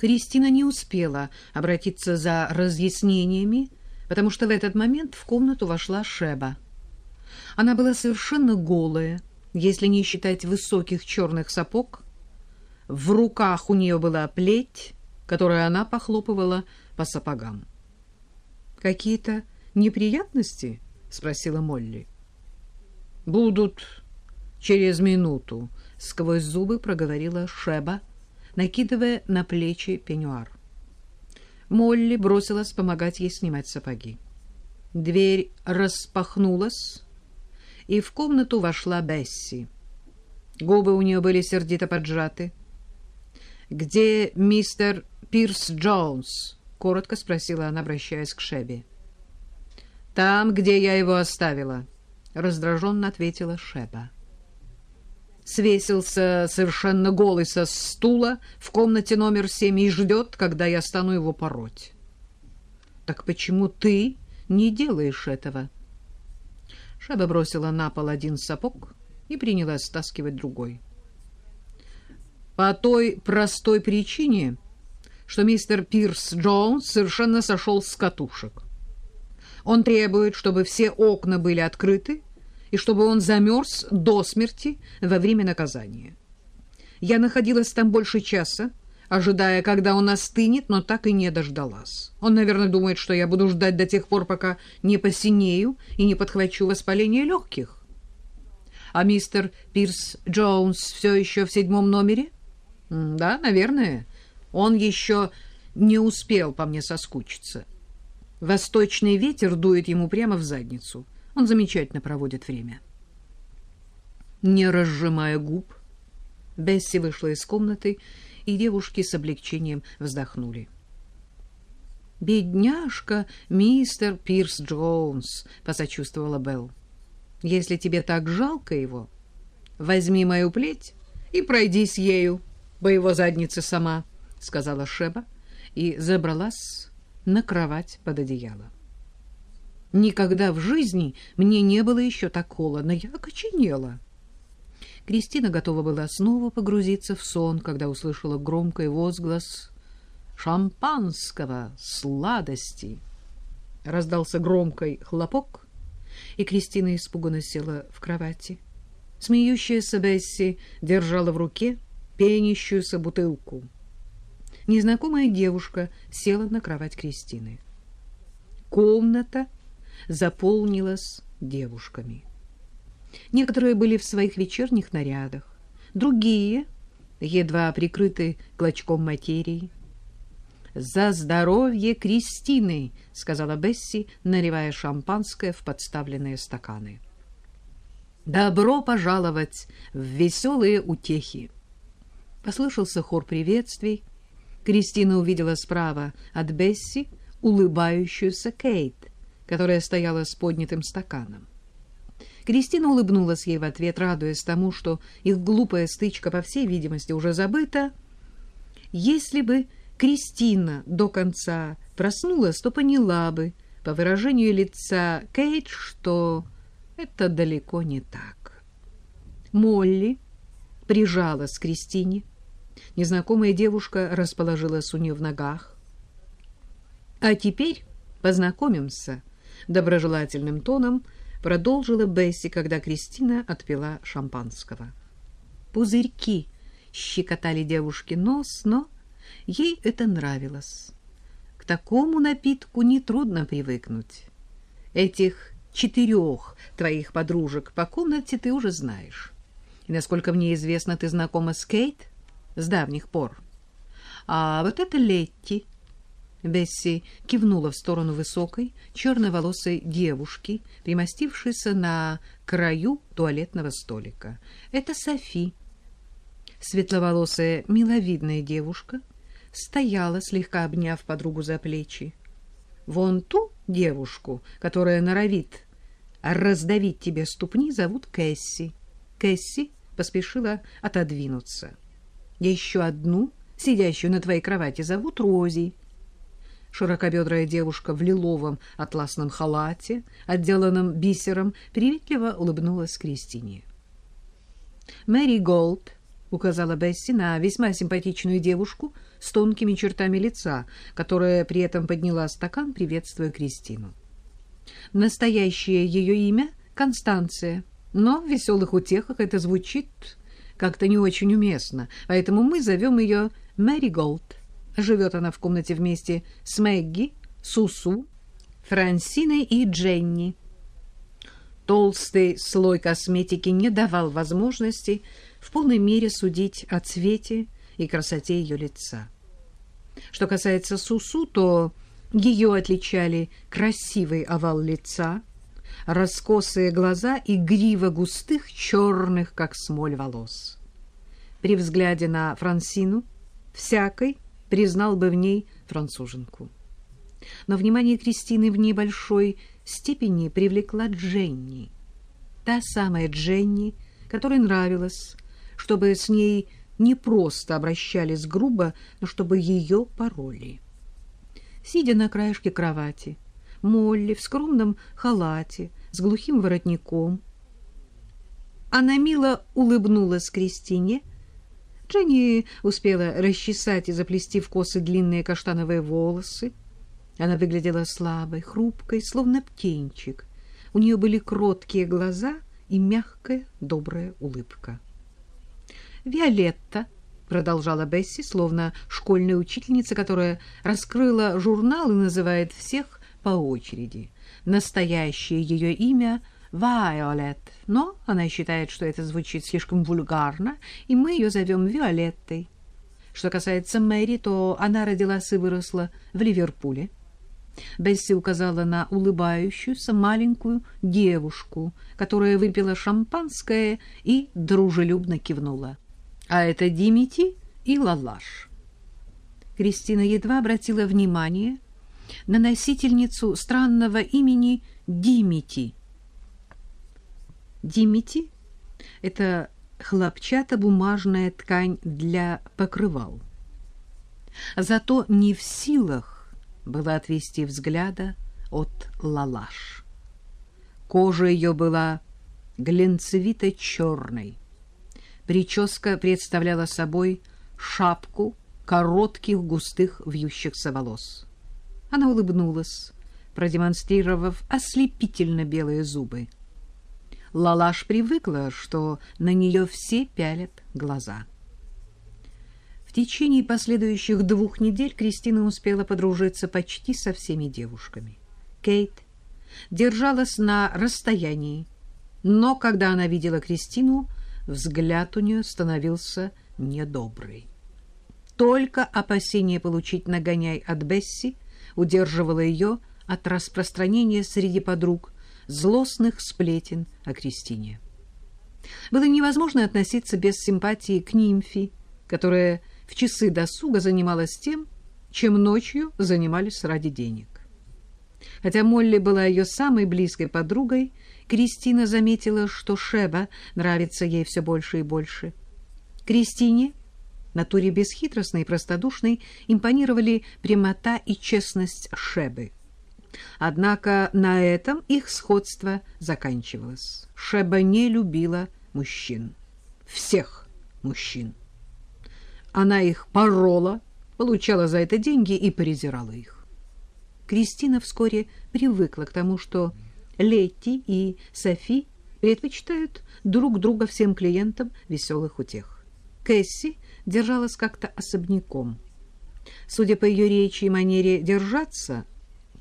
Кристина не успела обратиться за разъяснениями, потому что в этот момент в комнату вошла Шеба. Она была совершенно голая, если не считать высоких черных сапог. В руках у нее была плеть, которую она похлопывала по сапогам. «Какие-то неприятности?» — спросила Молли. «Будут через минуту», — сквозь зубы проговорила Шеба, накидывая на плечи пеньюар. Молли бросилась помогать ей снимать сапоги. Дверь распахнулась, и в комнату вошла Бесси. Губы у нее были сердито поджаты. «Где мистер Пирс Джонс?» — коротко спросила она, обращаясь к Шебе. «Там, где я его оставила», — раздраженно ответила Шеба. Свесился совершенно голый со стула в комнате номер семь и ждет, когда я стану его пороть. «Так почему ты не делаешь этого?» Шеба бросила на пол один сапог и принялась стаскивать другой. По той простой причине, что мистер Пирс Джонс совершенно сошел с катушек. Он требует, чтобы все окна были открыты и чтобы он замерз до смерти во время наказания. Я находилась там больше часа, ожидая, когда он остынет, но так и не дождалась. Он, наверное, думает, что я буду ждать до тех пор, пока не посинею и не подхвачу воспаление легких. А мистер Пирс Джонс все еще в седьмом номере? Да, наверное. Он еще не успел по мне соскучиться. Восточный ветер дует ему прямо в задницу. Он замечательно проводит время. Не разжимая губ, Бесси вышла из комнаты, и девушки с облегчением вздохнули. «Бедняжка, мистер Пирс Джонс», — посочувствовала Белл. «Если тебе так жалко его, возьми мою плеть и пройдись ею по его заднице сама», — сказала Шеба и забралась на кровать под одеяло. Никогда в жизни мне не было еще так холодно, я окоченела. Кристина готова была снова погрузиться в сон, когда услышала громкий возглас «Шампанского! Сладости!» Раздался громкий хлопок, и Кристина испуганно села в кровати. Смеющаяся Бесси держала в руке пенящуюся бутылку. Незнакомая девушка села на кровать Кристины. Комната заполнилась девушками. Некоторые были в своих вечерних нарядах, другие едва прикрыты клочком материи. «За здоровье Кристины!» — сказала Бесси, наливая шампанское в подставленные стаканы. «Добро пожаловать в веселые утехи!» Послышался хор приветствий. Кристина увидела справа от Бесси улыбающуюся Кейт, которая стояла с поднятым стаканом. Кристина улыбнулась ей в ответ, радуясь тому, что их глупая стычка, по всей видимости, уже забыта. Если бы Кристина до конца проснулась, то поняла бы по выражению лица Кейт, что это далеко не так. Молли прижалась к Кристине. Незнакомая девушка расположилась у нее в ногах. «А теперь познакомимся», — доброжелательным тоном — продолжила Бесси, когда Кристина отпила шампанского. Пузырьки щекотали девушке нос, но ей это нравилось. К такому напитку нетрудно привыкнуть. Этих четырех твоих подружек по комнате ты уже знаешь. И, насколько мне известно, ты знакома с Кейт с давних пор. А вот это Летти — Бесси кивнула в сторону высокой, черноволосой девушки, примостившейся на краю туалетного столика. Это Софи. Светловолосая, миловидная девушка стояла, слегка обняв подругу за плечи. Вон ту девушку, которая норовит раздавить тебе ступни, зовут Кэсси. Кэсси поспешила отодвинуться. Еще одну, сидящую на твоей кровати, зовут Рози. Широкобедрая девушка в лиловом атласном халате, отделанном бисером, приветливо улыбнулась Кристине. «Мэри Голд», — указала Бесси на весьма симпатичную девушку с тонкими чертами лица, которая при этом подняла стакан, приветствуя Кристину. Настоящее ее имя — Констанция, но в веселых утехах это звучит как-то не очень уместно, поэтому мы зовем ее Мэри Голд. Живет она в комнате вместе с Мэгги, Сусу, Франсиной и Дженни. Толстый слой косметики не давал возможности в полной мере судить о цвете и красоте ее лица. Что касается Сусу, то ее отличали красивый овал лица, раскосые глаза и грива густых черных, как смоль, волос. При взгляде на Франсину всякой признал бы в ней француженку. Но внимание Кристины в небольшой степени привлекла Дженни. Та самая Дженни, которой нравилось, чтобы с ней не просто обращались грубо, но чтобы ее пороли. Сидя на краешке кровати, Молли в скромном халате с глухим воротником. Она мило улыбнулась Кристине. Дженни успела расчесать и заплести в косы длинные каштановые волосы. Она выглядела слабой, хрупкой, словно птенчик. У нее были кроткие глаза и мягкая, добрая улыбка. «Виолетта», — продолжала Бесси, словно школьная учительница, которая раскрыла журнал и называет всех по очереди. Настоящее ее имя — Вайолет, но она считает, что это звучит слишком вульгарно, и мы ее зовем Виолеттой. Что касается Мэри, то она родилась и выросла в Ливерпуле. Бесси указала на улыбающуюся маленькую девушку, которая выпила шампанское и дружелюбно кивнула. А это Димити и Лалаш. Кристина едва обратила внимание — на носительницу странного имени Димити. Димити — это хлопчатобумажная ткань для покрывал. Зато не в силах было отвести взгляда от лалаш. Кожа ее была глинцевито-черной. Прическа представляла собой шапку коротких густых вьющихся волос. Она улыбнулась, продемонстрировав ослепительно белые зубы. Лалаш привыкла, что на нее все пялят глаза. В течение последующих двух недель Кристина успела подружиться почти со всеми девушками. Кейт держалась на расстоянии, но когда она видела Кристину, взгляд у нее становился недобрый. Только опасение получить нагоняй от Бесси удерживала ее от распространения среди подруг злостных сплетен о Кристине. Было невозможно относиться без симпатии к нимфе, которая в часы досуга занималась тем, чем ночью занимались ради денег. Хотя Молли была ее самой близкой подругой, Кристина заметила, что Шеба нравится ей все больше и больше. Кристине Натуре бесхитростной и простодушной импонировали прямота и честность Шебы. Однако на этом их сходство заканчивалось. Шеба не любила мужчин. Всех мужчин. Она их порола, получала за это деньги и презирала их. Кристина вскоре привыкла к тому, что Летти и Софи предпочитают друг друга всем клиентам веселых утех. Кэсси держалась как-то особняком. Судя по ее речи и манере держаться,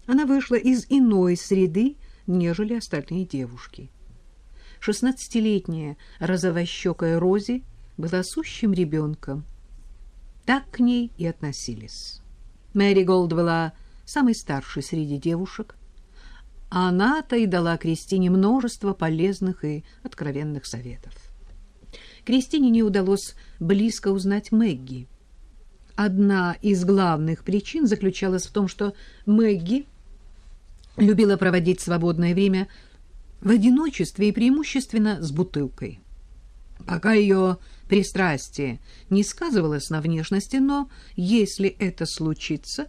она вышла из иной среды, нежели остальные девушки. Шестнадцатилетняя розовощекая Рози была сущим ребенком. Так к ней и относились. Мэри Голд была самой старшей среди девушек. Она-то и дала Кристине множество полезных и откровенных советов. Кристине не удалось близко узнать Мэгги. Одна из главных причин заключалась в том, что Мэгги любила проводить свободное время в одиночестве и преимущественно с бутылкой. Пока ее пристрастие не сказывалось на внешности, но если это случится,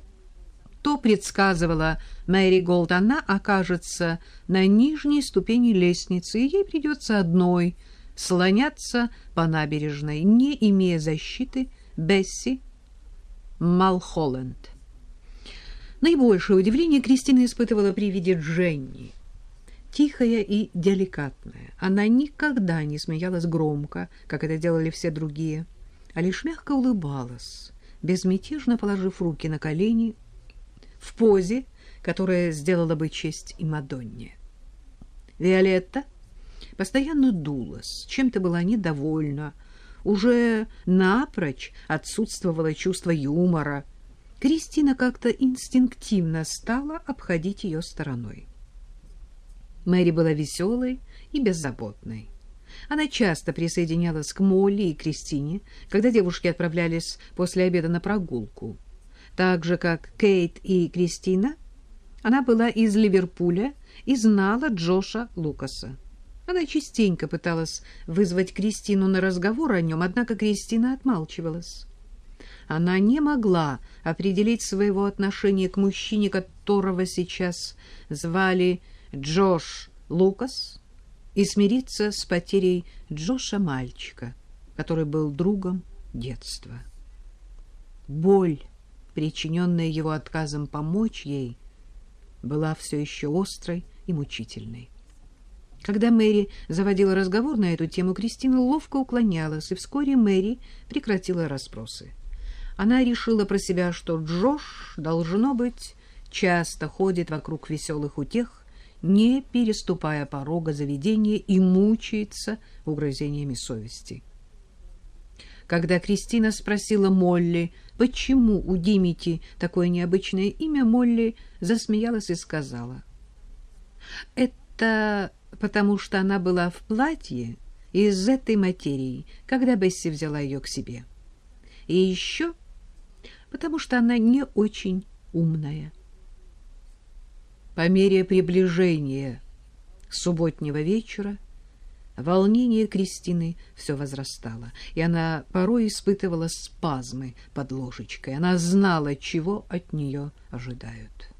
то предсказывала Мэри Голд, она окажется на нижней ступени лестницы, и ей придется одной – слоняться по набережной, не имея защиты Бесси, Малхолленд. Наибольшее удивление Кристина испытывала при виде Дженни. Тихая и деликатная, она никогда не смеялась громко, как это делали все другие, а лишь мягко улыбалась, безмятежно положив руки на колени, в позе, которая сделала бы честь и Мадонне. Виолетта постоянно дулась, чем-то была недовольна, уже напрочь отсутствовало чувство юмора. Кристина как-то инстинктивно стала обходить ее стороной. Мэри была веселой и беззаботной. Она часто присоединялась к Молли и Кристине, когда девушки отправлялись после обеда на прогулку. Так же, как Кейт и Кристина, она была из Ливерпуля и знала Джоша Лукаса. Она частенько пыталась вызвать Кристину на разговор о нем, однако Кристина отмалчивалась. Она не могла определить своего отношения к мужчине, которого сейчас звали Джош Лукас, и смириться с потерей Джоша мальчика, который был другом детства. Боль, причиненная его отказом помочь ей, была все еще острой и мучительной. Когда Мэри заводила разговор на эту тему, Кристина ловко уклонялась, и вскоре Мэри прекратила расспросы. Она решила про себя, что Джош, должно быть, часто ходит вокруг веселых утех, не переступая порога заведения и мучается угрызениями совести. Когда Кристина спросила Молли, почему у Димити такое необычное имя, Молли засмеялась и сказала, «Это потому что она была в платье из этой материи, когда Бесси взяла ее к себе. И еще потому что она не очень умная. По мере приближения субботнего вечера волнение Кристины все возрастало, и она порой испытывала спазмы под ложечкой. Она знала, чего от нее ожидают.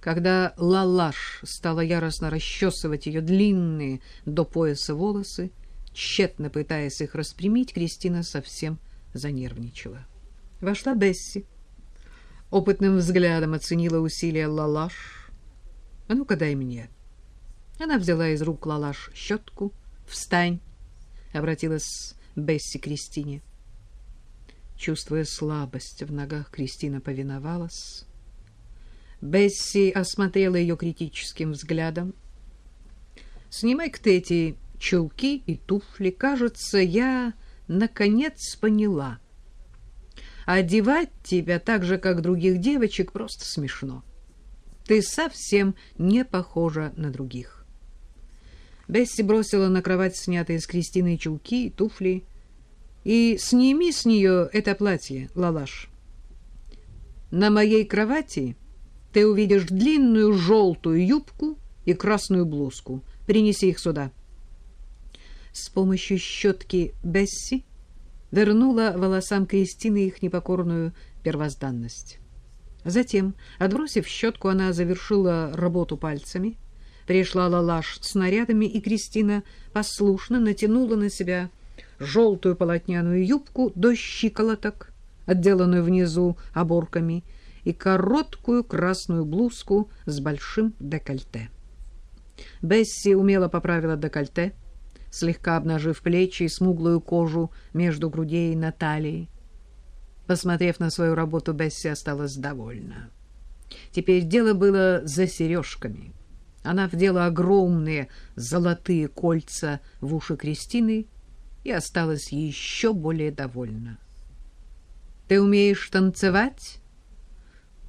Когда Лалаш стала яростно расчесывать ее длинные до пояса волосы, тщетно пытаясь их распрямить, Кристина совсем занервничала. Вошла Бесси. Опытным взглядом оценила усилия Лалаш. «А ну-ка дай мне». Она взяла из рук Лалаш щетку. «Встань!» — обратилась Бесси к Кристине. Чувствуя слабость в ногах, Кристина повиновалась. Бесси осмотрела ее критическим взглядом. «Снимай-ка ты эти чулки и туфли. Кажется, я, наконец, поняла. Одевать тебя так же, как других девочек, просто смешно. Ты совсем не похожа на других». Бесси бросила на кровать снятые с Кристины чулки и туфли. «И сними с нее это платье, Лалаш. На моей кровати...» ты увидишь длинную желтую юбку и красную блузку. Принеси их сюда. С помощью щетки Бесси вернула волосам Кристины их непокорную первозданность. Затем, отбросив щетку, она завершила работу пальцами, пришла лалаш с снарядами, и Кристина послушно натянула на себя желтую полотняную юбку до щиколоток, отделанную внизу оборками, и короткую красную блузку с большим декольте. Бесси умело поправила декольте, слегка обнажив плечи и смуглую кожу между грудей и на талии. Посмотрев на свою работу, Бесси осталась довольна. Теперь дело было за сережками. Она вдела огромные золотые кольца в уши Кристины и осталась еще более довольна. — Ты умеешь танцевать?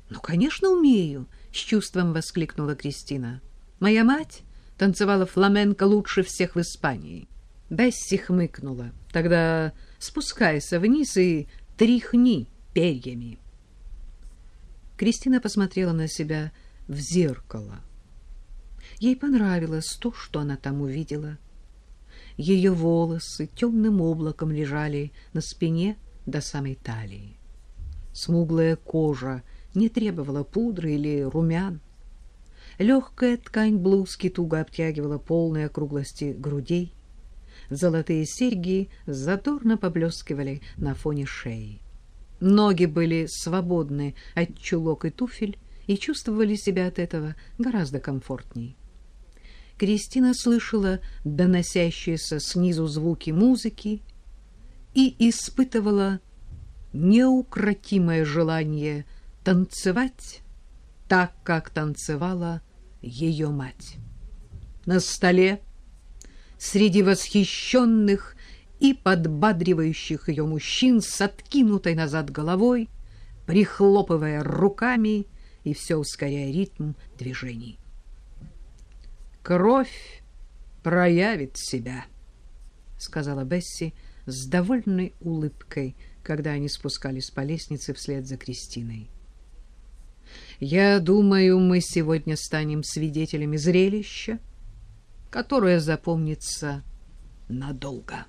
Ну, конечно, умею, с чувством воскликнула Кристина. Моя мать танцевала фламенко лучше всех в Испании. Бесси хмыкнула. Тогда спускайся вниз и тряхни перьями. Кристина посмотрела на себя в зеркало. Ей понравилось то, что она там увидела. Ее волосы темным облаком лежали на спине до самой талии. Смуглая кожа не требовала пудры или румян. Легкая ткань блузки туго обтягивала полные округлости грудей. Золотые серьги задорно поблескивали на фоне шеи. Ноги были свободны от чулок и туфель и чувствовали себя от этого гораздо комфортней. Кристина слышала доносящиеся снизу звуки музыки и испытывала неукротимое желание танцевать так, как танцевала ее мать. На столе среди восхищенных и подбадривающих ее мужчин с откинутой назад головой, прихлопывая руками и все ускоряя ритм движений. «Кровь проявит себя», — сказала Бесси с довольной улыбкой, когда они спускались по лестнице вслед за Кристиной. «Я думаю, мы сегодня станем свидетелями зрелища, которое запомнится надолго».